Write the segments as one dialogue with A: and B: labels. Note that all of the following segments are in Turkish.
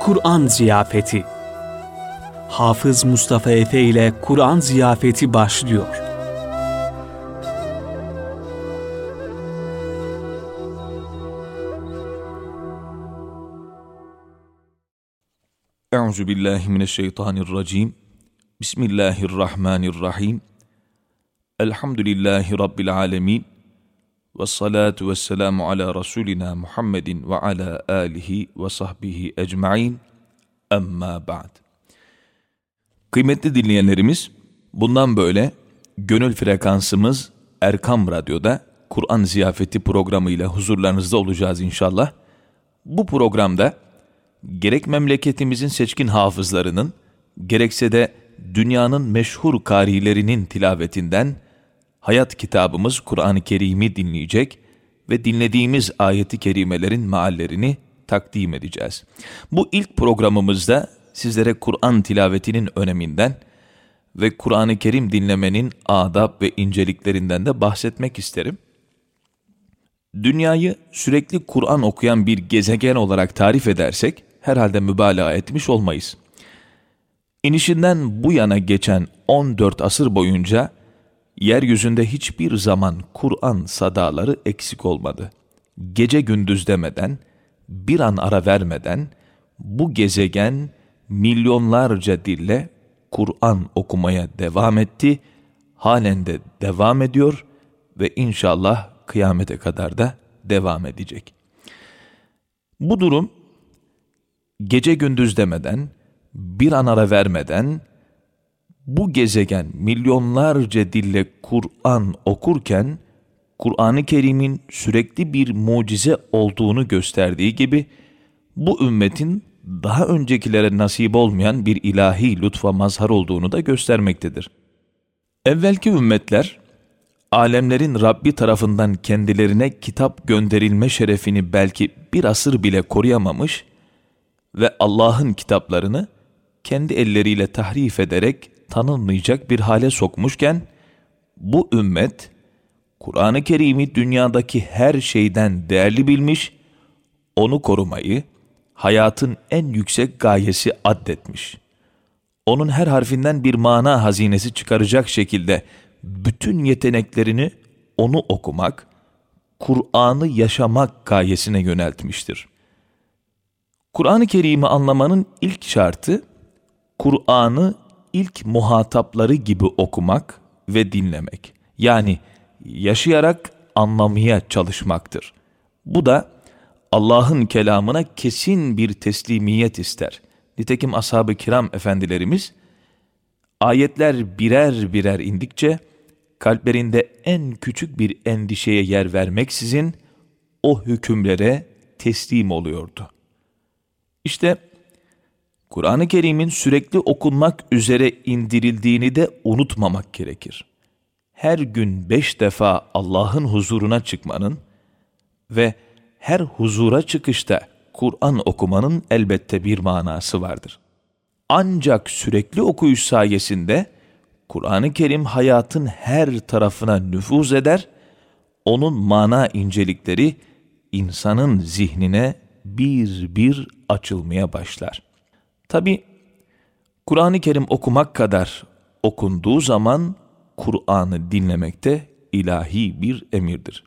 A: Kur'an Ziyafeti Hafız Mustafa Efe ile Kur'an Ziyafeti başlıyor.
B: Euzu billahi mineşşeytanirracim. Bismillahirrahmanirrahim. Elhamdülillahi rabbil alamin. Ve salatu ve selamu ala Resulina Muhammedin ve ala alihi ve sahbihi ecmain. Amma ba'd. Kıymetli dinleyenlerimiz, bundan böyle gönül frekansımız Erkam Radyo'da Kur'an ziyafeti programıyla huzurlarınızda olacağız inşallah. Bu programda gerek memleketimizin seçkin hafızlarının, gerekse de dünyanın meşhur karilerinin tilavetinden hayat kitabımız Kur'an-ı Kerim'i dinleyecek ve dinlediğimiz ayeti kerimelerin meallerini takdim edeceğiz. Bu ilk programımızda sizlere Kur'an tilavetinin öneminden ve Kur'an-ı Kerim dinlemenin adab ve inceliklerinden de bahsetmek isterim. Dünyayı sürekli Kur'an okuyan bir gezegen olarak tarif edersek herhalde mübalağa etmiş olmayız. İnişinden bu yana geçen 14 asır boyunca yeryüzünde hiçbir zaman Kur'an sadaları eksik olmadı. Gece gündüz demeden, bir an ara vermeden bu gezegen milyonlarca dille Kur'an okumaya devam etti, halen de devam ediyor ve inşallah kıyamete kadar da devam edecek. Bu durum gece gündüz demeden, bir an ara vermeden, bu gezegen milyonlarca dille Kur'an okurken, Kur'an-ı Kerim'in sürekli bir mucize olduğunu gösterdiği gibi, bu ümmetin daha öncekilere nasip olmayan bir ilahi lütfa mazhar olduğunu da göstermektedir. Evvelki ümmetler, alemlerin Rabbi tarafından kendilerine kitap gönderilme şerefini belki bir asır bile koruyamamış ve Allah'ın kitaplarını kendi elleriyle tahrif ederek tanınmayacak bir hale sokmuşken, bu ümmet, Kur'an-ı Kerim'i dünyadaki her şeyden değerli bilmiş, onu korumayı, hayatın en yüksek gayesi addetmiş. Onun her harfinden bir mana hazinesi çıkaracak şekilde bütün yeteneklerini onu okumak, Kur'an'ı yaşamak gayesine yöneltmiştir. Kur'an-ı Kerim'i anlamanın ilk şartı, Kur'an'ı ilk muhatapları gibi okumak ve dinlemek. Yani yaşayarak anlamaya çalışmaktır. Bu da Allah'ın kelamına kesin bir teslimiyet ister. Nitekim ashab-ı kiram efendilerimiz, ayetler birer birer indikçe, kalplerinde en küçük bir endişeye yer vermeksizin, o hükümlere teslim oluyordu. İşte Kur'an-ı Kerim'in sürekli okunmak üzere indirildiğini de unutmamak gerekir. Her gün beş defa Allah'ın huzuruna çıkmanın ve her huzura çıkışta Kur'an okumanın elbette bir manası vardır. Ancak sürekli okuyuş sayesinde Kur'an-ı Kerim hayatın her tarafına nüfuz eder, onun mana incelikleri insanın zihnine bir bir açılmaya başlar. Tabi Kur'an-ı Kerim okumak kadar okunduğu zaman Kur'an'ı dinlemekte ilahi bir emirdir.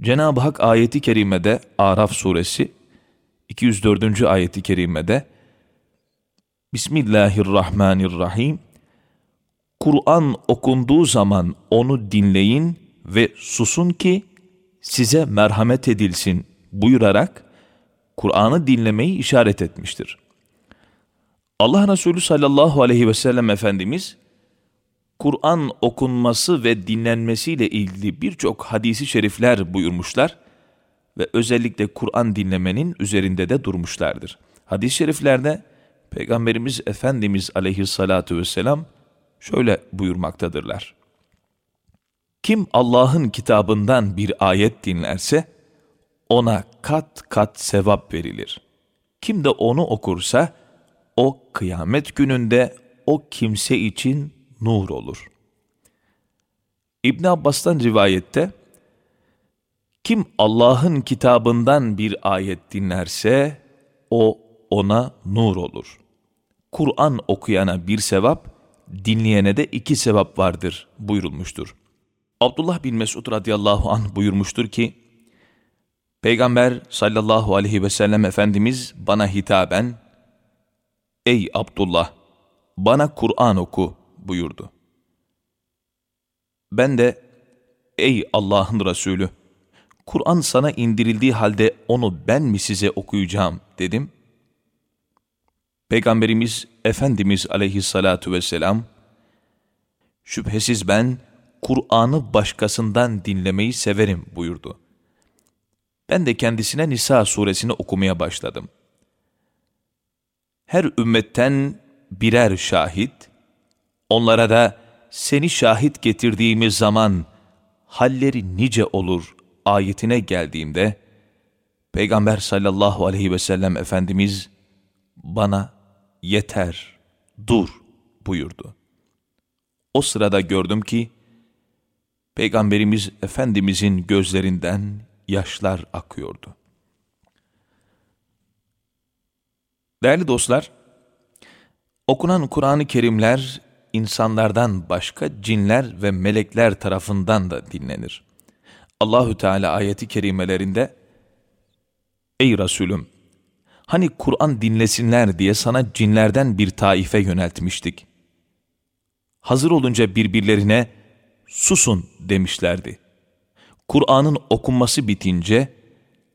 B: Cenab-ı Hak ayeti kerimede Araf suresi 204. ayeti kerimede Bismillahirrahmanirrahim Kur'an okunduğu zaman onu dinleyin ve susun ki size merhamet edilsin buyurarak Kur'an'ı dinlemeyi işaret etmiştir. Allah Resulü sallallahu aleyhi ve sellem Efendimiz, Kur'an okunması ve dinlenmesiyle ilgili birçok hadisi şerifler buyurmuşlar ve özellikle Kur'an dinlemenin üzerinde de durmuşlardır. Hadis-i şeriflerde Peygamberimiz Efendimiz aleyhissalatu vesselam şöyle buyurmaktadırlar. Kim Allah'ın kitabından bir ayet dinlerse, ona kat kat sevap verilir. Kim de onu okursa, o kıyamet gününde o kimse için nur olur. İbn Abbas'tan rivayette, kim Allah'ın kitabından bir ayet dinlerse, o ona nur olur. Kur'an okuyana bir sevap, dinleyene de iki sevap vardır buyurulmuştur. Abdullah bin Mesud radıyallahu anh buyurmuştur ki, Peygamber sallallahu aleyhi ve sellem Efendimiz bana hitaben, Ey Abdullah, bana Kur'an oku buyurdu. Ben de, Ey Allah'ın Resulü, Kur'an sana indirildiği halde onu ben mi size okuyacağım dedim. Peygamberimiz Efendimiz aleyhissalatu vesselam, şüphesiz ben Kur'an'ı başkasından dinlemeyi severim buyurdu. Ben de kendisine Nisa suresini okumaya başladım. Her ümmetten birer şahit, onlara da seni şahit getirdiğimiz zaman halleri nice olur ayetine geldiğimde, Peygamber sallallahu aleyhi ve sellem Efendimiz bana yeter, dur buyurdu. O sırada gördüm ki, Peygamberimiz Efendimizin gözlerinden yaşlar akıyordu. Değerli dostlar, okunan Kur'an-ı Kerimler insanlardan başka cinler ve melekler tarafından da dinlenir. Allahü Teala ayeti kerimelerinde Ey Resulüm hani Kur'an dinlesinler diye sana cinlerden bir taife yöneltmiştik. Hazır olunca birbirlerine susun demişlerdi. Kur'an'ın okunması bitince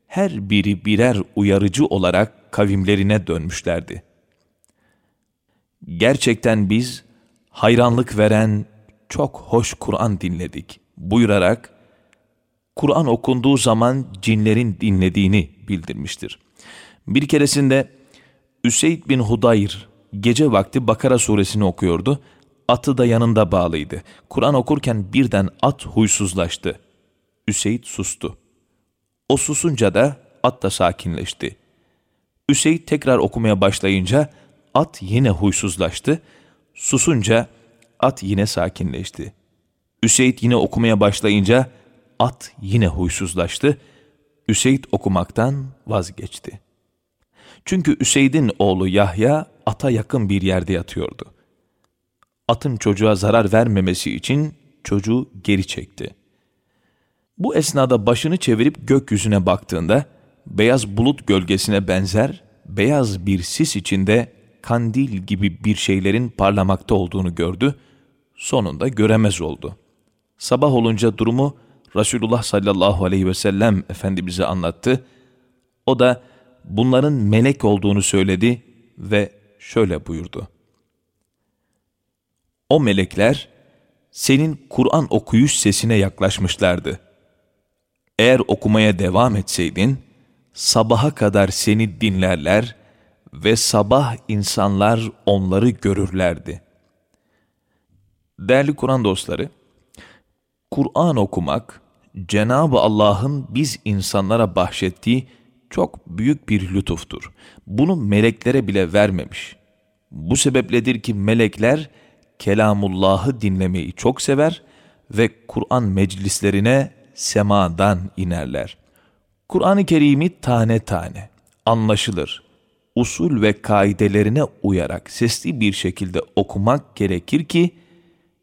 B: her biri birer uyarıcı olarak kavimlerine dönmüşlerdi. Gerçekten biz hayranlık veren çok hoş Kur'an dinledik buyurarak Kur'an okunduğu zaman cinlerin dinlediğini bildirmiştir. Bir keresinde Üseyd bin Hudayr gece vakti Bakara suresini okuyordu. Atı da yanında bağlıydı. Kur'an okurken birden at huysuzlaştı. Üseyd sustu. O susunca da at da sakinleşti. Üseyd tekrar okumaya başlayınca at yine huysuzlaştı. Susunca at yine sakinleşti. Üseyd yine okumaya başlayınca at yine huysuzlaştı. Üseyd okumaktan vazgeçti. Çünkü Üseyd'in oğlu Yahya ata yakın bir yerde yatıyordu. Atın çocuğa zarar vermemesi için çocuğu geri çekti. Bu esnada başını çevirip gökyüzüne baktığında beyaz bulut gölgesine benzer beyaz bir sis içinde kandil gibi bir şeylerin parlamakta olduğunu gördü. Sonunda göremez oldu. Sabah olunca durumu Resulullah sallallahu aleyhi ve sellem Efendimiz'e anlattı. O da bunların melek olduğunu söyledi ve şöyle buyurdu. O melekler senin Kur'an okuyuş sesine yaklaşmışlardı. Eğer okumaya devam etseydin, sabaha kadar seni dinlerler ve sabah insanlar onları görürlerdi. Değerli Kur'an dostları, Kur'an okumak, Cenab-ı Allah'ın biz insanlara bahşettiği çok büyük bir lütuftur. Bunu meleklere bile vermemiş. Bu sebepledir ki melekler kelamullahı dinlemeyi çok sever ve Kur'an meclislerine semadan inerler. Kur'an-ı Kerim'i tane tane, anlaşılır, usul ve kaidelerine uyarak sesli bir şekilde okumak gerekir ki,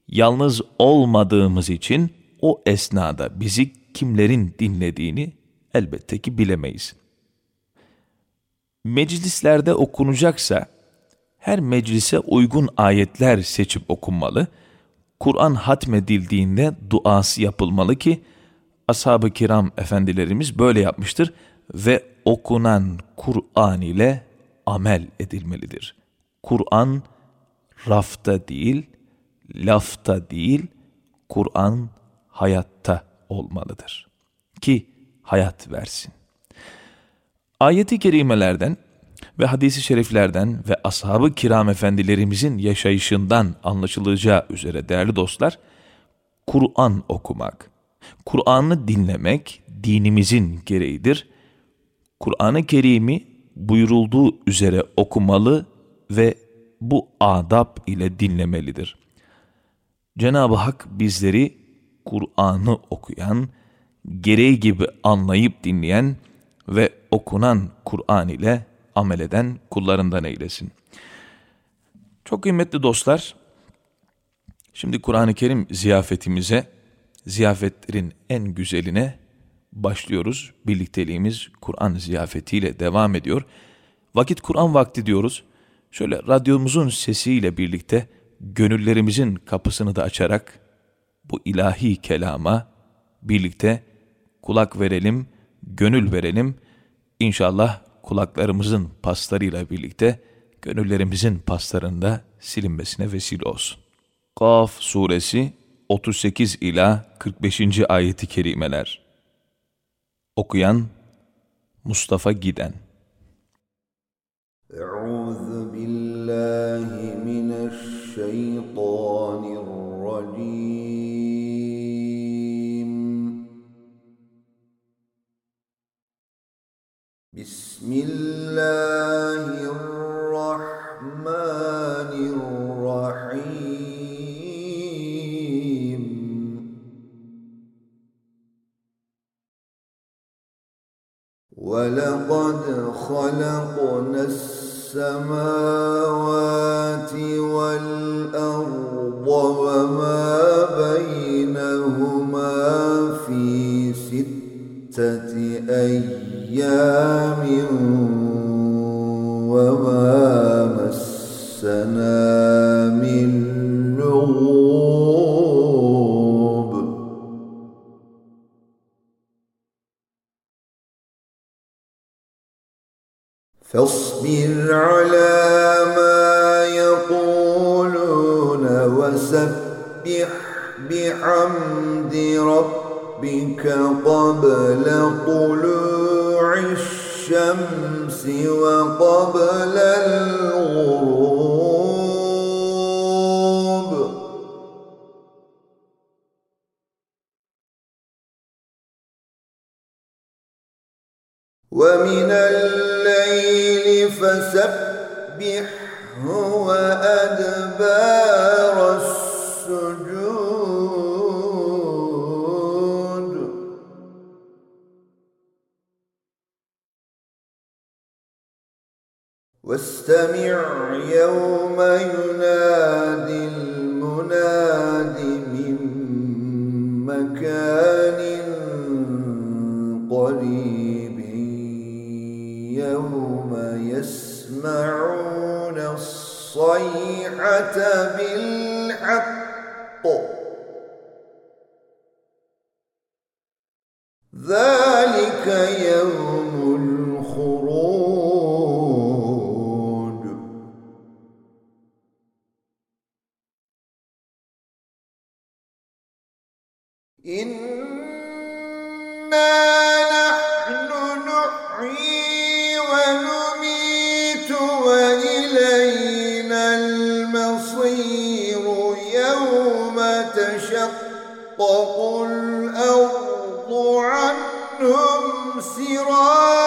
B: yalnız olmadığımız için o esnada bizi kimlerin dinlediğini elbette ki bilemeyiz. Meclislerde okunacaksa her meclise uygun ayetler seçip okunmalı, Kur'an hatmedildiğinde duası yapılmalı ki ashab-ı kiram efendilerimiz böyle yapmıştır ve okunan Kur'an ile amel edilmelidir. Kur'an rafta değil, lafta değil, Kur'an hayatta olmalıdır. Ki hayat versin. Ayeti kerimelerden ve hadisi şeriflerden ve ashab-ı kiram efendilerimizin yaşayışından anlaşılacağı üzere değerli dostlar, Kur'an okumak, Kur'an'ı dinlemek dinimizin gereğidir. Kur'an-ı Kerim'i buyurulduğu üzere okumalı ve bu adab ile dinlemelidir. Cenab-ı Hak bizleri Kur'an'ı okuyan, gereği gibi anlayıp dinleyen ve okunan Kur'an ile amel eden kullarından eylesin. Çok kıymetli dostlar, şimdi Kur'an-ı Kerim ziyafetimize, ziyafetlerin en güzeline başlıyoruz. Birlikteliğimiz Kur'an ziyafetiyle devam ediyor. Vakit Kur'an vakti diyoruz. Şöyle radyomuzun sesiyle birlikte gönüllerimizin kapısını da açarak bu ilahi kelama birlikte kulak verelim, gönül verelim. İnşallah kulaklarımızın paslarıyla birlikte gönüllerimizin paslarında silinmesine vesile olsun. Kaf suresi 38 ila 45. ayeti kerimeler. Okuyan Mustafa Giden.
C: Euzu billahi mineşşeytanirracim. Bismillahirrahmanirrahim. خلقنا السماوات والأرض وما بينهما في ستة أيام فاصبر على ما يقولون وسبح بحمد ربك قبل طلوع الشمس وقبل الغروب. ومن الليل فسبحه وأدبار السجود. واستمع يوم ينادي المناد من مكان قريب يوم يسمعون الصيحة بالحق. ذلك يوم الخروج. تشقق الأرض عنهم سراعا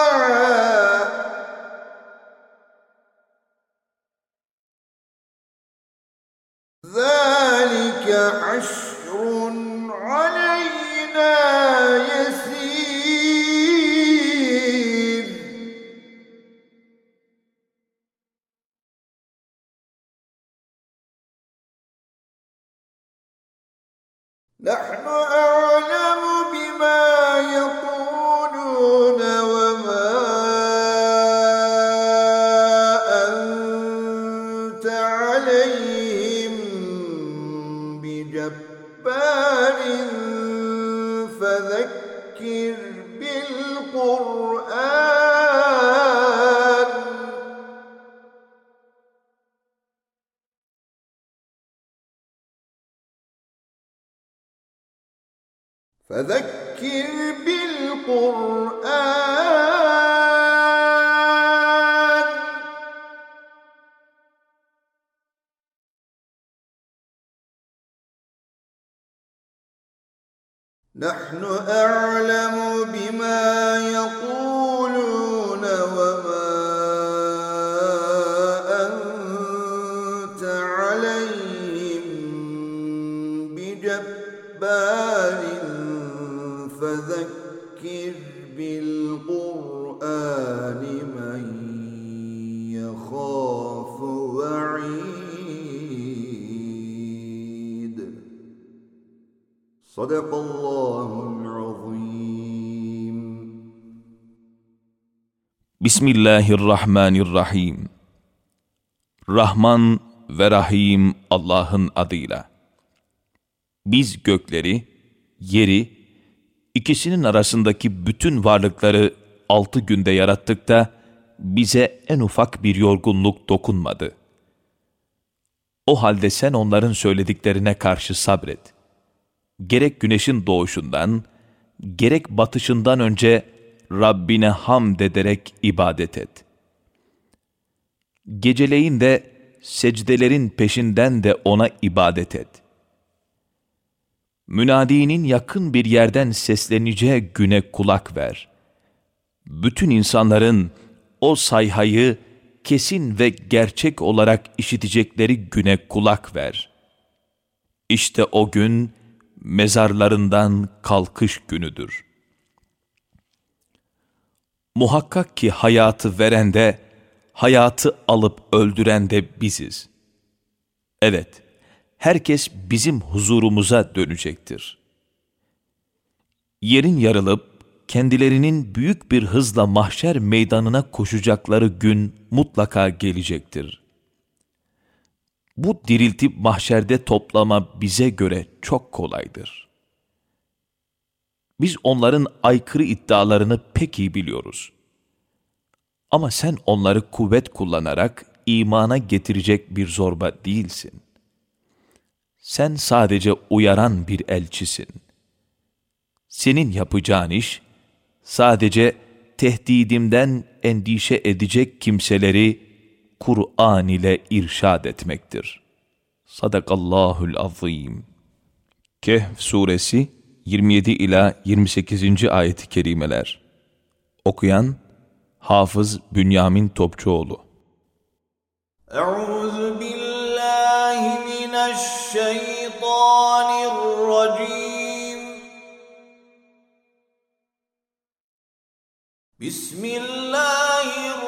C: نحن أعلم نحن أعلم بما يقولون وما أنت عليهم بجبار فذكر بالقرآن
D: صدق الله العظيم
B: Bismillahirrahmanirrahim. Rahman ve Rahim Allah'ın adıyla. Biz gökleri, yeri, ikisinin arasındaki bütün varlıkları altı günde yarattık da bize en ufak bir yorgunluk dokunmadı. O halde sen onların söylediklerine karşı sabret. Gerek güneşin doğuşundan, gerek batışından önce Rabbine hamd ederek ibadet et. Geceleyin de secdelerin peşinden de ona ibadet et. Münadinin yakın bir yerden sesleneceği güne kulak ver. Bütün insanların o sayhayı kesin ve gerçek olarak işitecekleri güne kulak ver. İşte o gün mezarlarından kalkış günüdür.'' Muhakkak ki hayatı veren de, hayatı alıp öldüren de biziz. Evet, herkes bizim huzurumuza dönecektir. Yerin yarılıp, kendilerinin büyük bir hızla mahşer meydanına koşacakları gün mutlaka gelecektir. Bu diriltip mahşerde toplama bize göre çok kolaydır.'' Biz onların aykırı iddialarını pek iyi biliyoruz. Ama sen onları kuvvet kullanarak imana getirecek bir zorba değilsin. Sen sadece uyaran bir elçisin. Senin yapacağın iş sadece tehdidimden endişe edecek kimseleri Kur'an ile irşad etmektir. Sadakallahul azim. Kehf suresi 27 ila 28. ayet-i kerimeler. Okuyan Hafız Bünyamin Topçuoğlu.
D: Euzu billahi mineşşeytanirracim. Bismillahirrahmanirrahim.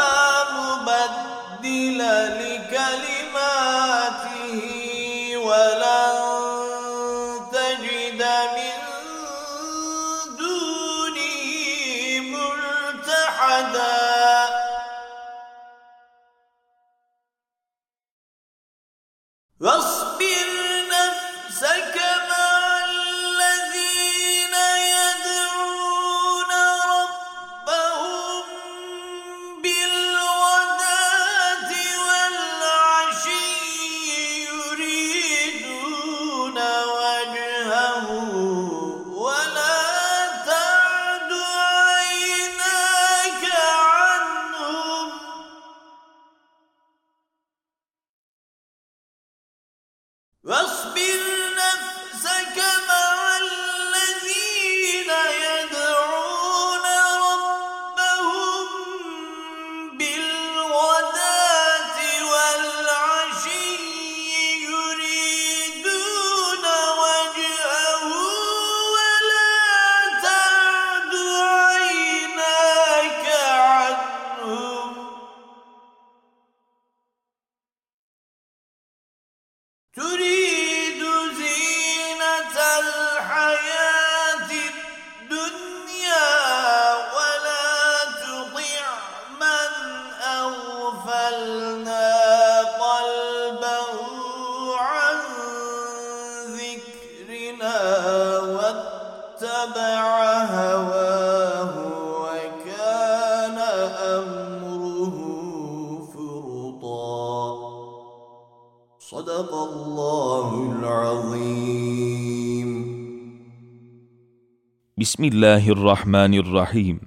B: Bismillahirrahmanirrahim.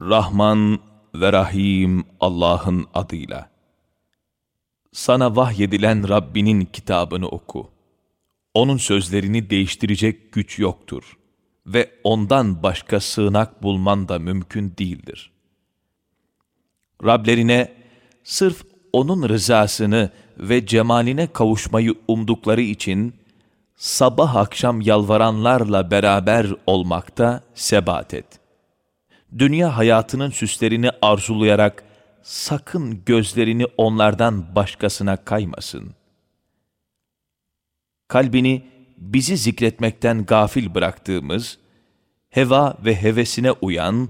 B: Rahman ve Rahim Allah'ın adıyla. Sana vahyedilen Rabbinin kitabını oku. Onun sözlerini değiştirecek güç yoktur ve ondan başka sığınak bulman da mümkün değildir. Rablerine sırf O'nun rızasını ve cemaline kavuşmayı umdukları için sabah akşam yalvaranlarla beraber olmakta sebat et. Dünya hayatının süslerini arzulayarak sakın gözlerini onlardan başkasına kaymasın. Kalbini bizi zikretmekten gafil bıraktığımız, heva ve hevesine uyan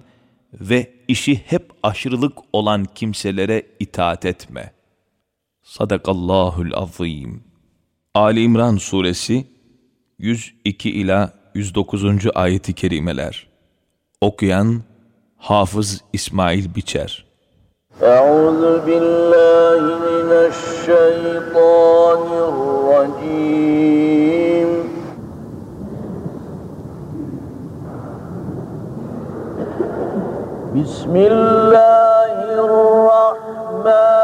B: ve işi hep aşırılık olan kimselere itaat etme. Sadakallahul azim. Ali İmran suresi 102 ila 109. ayeti kerimeler. Okuyan Hafız İsmail Biçer.
D: Euzu billahi mineşşeytanirracim. Bismillahirrahmanirrahim.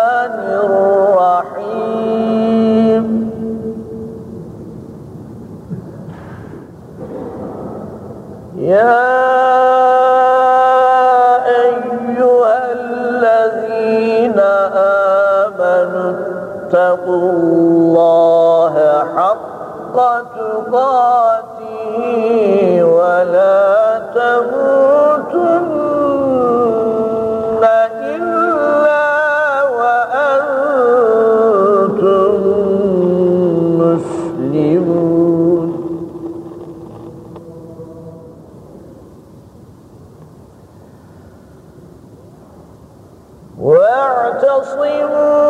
D: اتقوا الله حق تقاته ولا تموتن إلا وأنتم مسلمون. واعتصموا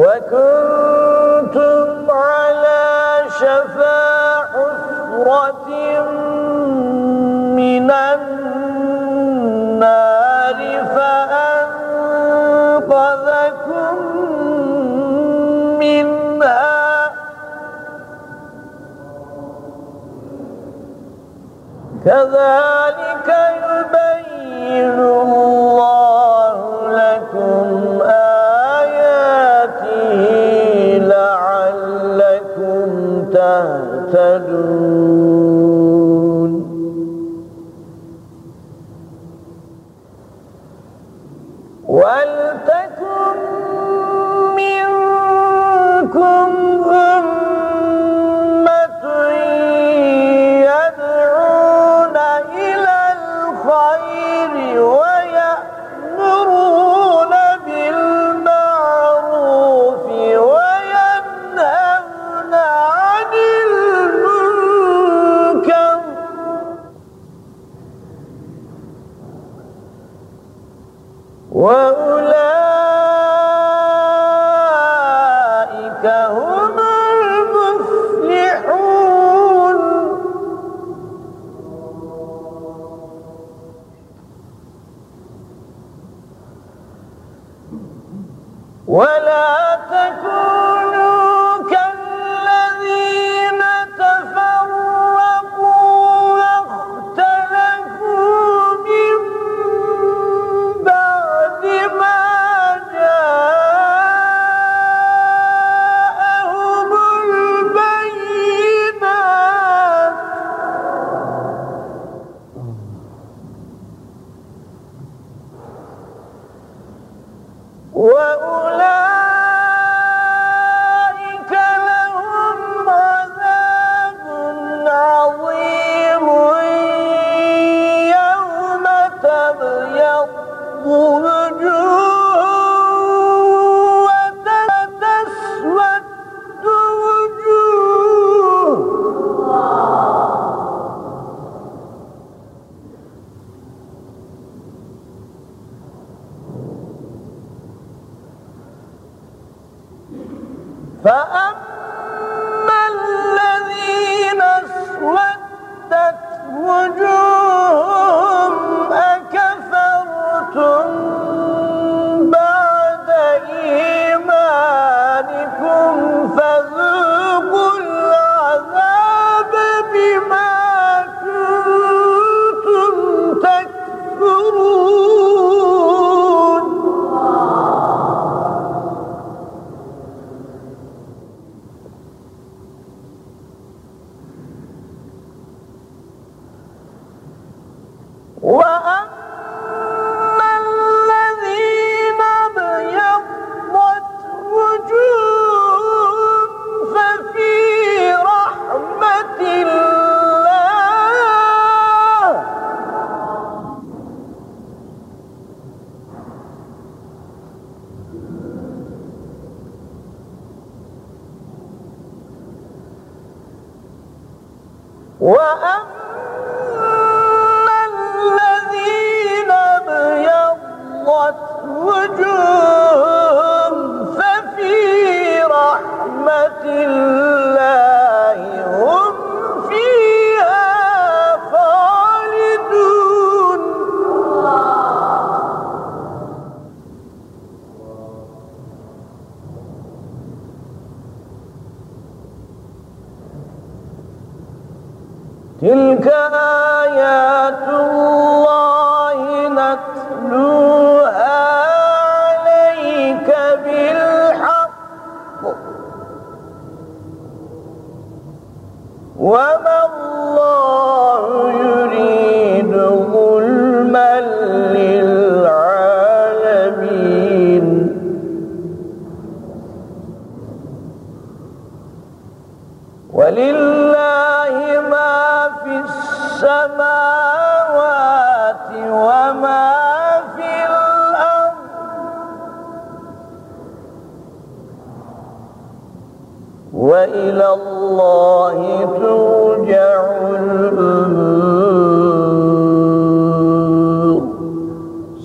D: وكنتم على شفا حفرة من النار فأنقذكم منها. كذلك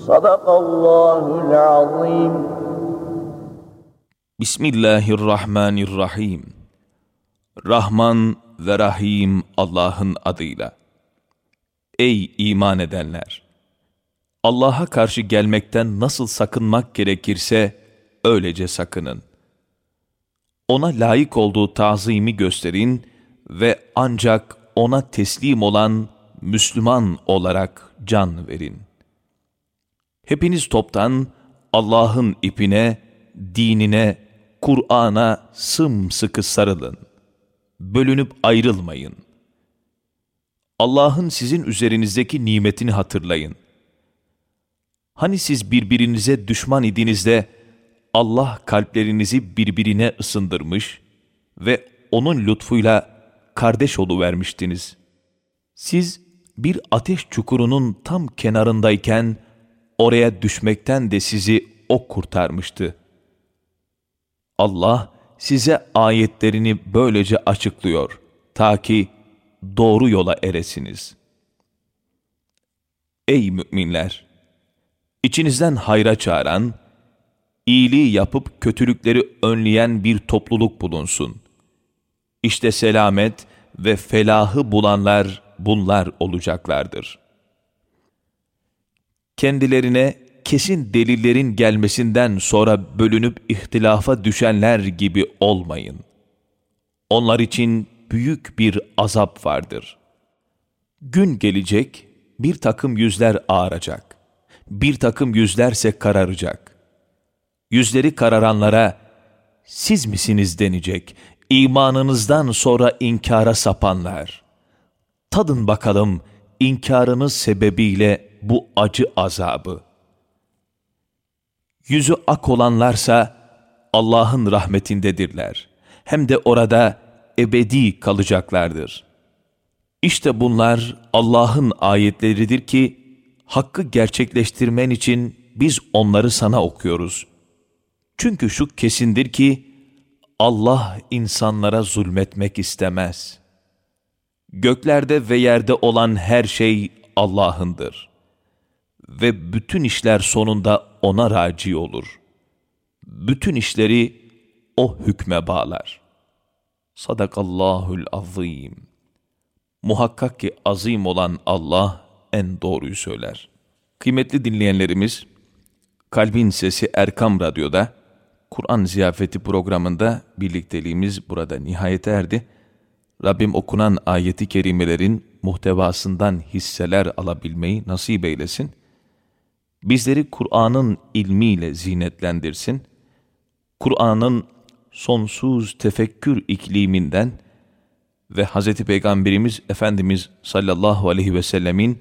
D: Sadakallahu'l azim.
B: Bismillahirrahmanirrahim. Rahman ve Rahim Allah'ın adıyla. Ey iman edenler! Allah'a karşı gelmekten nasıl sakınmak gerekirse öylece sakının. Ona layık olduğu tazimi gösterin ve ancak ona teslim olan Müslüman olarak can verin. Hepiniz toptan Allah'ın ipine, dinine, Kur'an'a sımsıkı sarılın. Bölünüp ayrılmayın. Allah'ın sizin üzerinizdeki nimetini hatırlayın. Hani siz birbirinize düşman idiniz de Allah kalplerinizi birbirine ısındırmış ve onun lütfuyla kardeş vermiştiniz. Siz bir ateş çukurunun tam kenarındayken oraya düşmekten de sizi o kurtarmıştı. Allah size ayetlerini böylece açıklıyor ta ki doğru yola eresiniz. Ey müminler! İçinizden hayra çağıran, iyiliği yapıp kötülükleri önleyen bir topluluk bulunsun. İşte selamet ve felahı bulanlar bunlar olacaklardır. Kendilerine kesin delillerin gelmesinden sonra bölünüp ihtilafa düşenler gibi olmayın. Onlar için büyük bir azap vardır. Gün gelecek, bir takım yüzler ağaracak. Bir takım yüzlerse kararacak. Yüzleri kararanlara, siz misiniz denecek, imanınızdan sonra inkara sapanlar. Tadın bakalım, inkarınız sebebiyle bu acı azabı. Yüzü ak olanlarsa Allah'ın rahmetindedirler. Hem de orada ebedi kalacaklardır. İşte bunlar Allah'ın ayetleridir ki, hakkı gerçekleştirmen için biz onları sana okuyoruz. Çünkü şu kesindir ki, Allah insanlara zulmetmek istemez. Göklerde ve yerde olan her şey Allah'ındır. Ve bütün işler sonunda O'na raci olur. Bütün işleri o hükme bağlar. Sadakallahul azim. Muhakkak ki azim olan Allah en doğruyu söyler. Kıymetli dinleyenlerimiz, Kalbin Sesi Erkam Radyo'da, Kur'an Ziyafeti programında birlikteliğimiz burada nihayete erdi. Rabbim okunan ayeti kerimelerin muhtevasından hisseler alabilmeyi nasip eylesin. Bizleri Kur'an'ın ilmiyle zinetlendirsin. Kur'an'ın sonsuz tefekkür ikliminden ve Hz. Peygamberimiz Efendimiz sallallahu aleyhi ve sellemin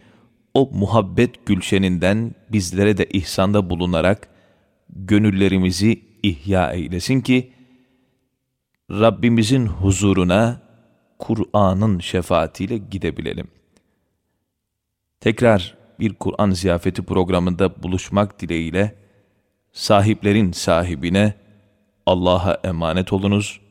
B: o muhabbet gülşeninden bizlere de ihsanda bulunarak gönüllerimizi ihya eylesin ki Rabbimizin huzuruna Kur'an'ın şefaatiyle gidebilelim. Tekrar bir Kur'an ziyafeti programında buluşmak dileğiyle sahiplerin sahibine Allah'a emanet olunuz.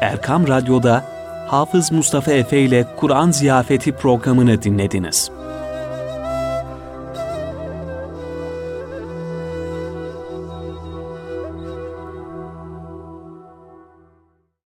A: Erkam Radyo'da Hafız Mustafa Efe ile Kur'an Ziyafeti programını dinlediniz.